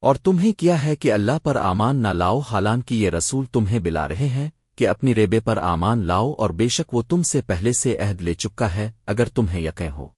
اور تمہیں کیا ہے کہ اللہ پر آمان نہ لاؤ، حالانکہ یہ رسول تمہیں بلا رہے ہیں کہ اپنی ریبے پر آمان لاؤ اور بے شک وہ تم سے پہلے سے عہد لے چکا ہے، اگر تمہیں یقیں ہو۔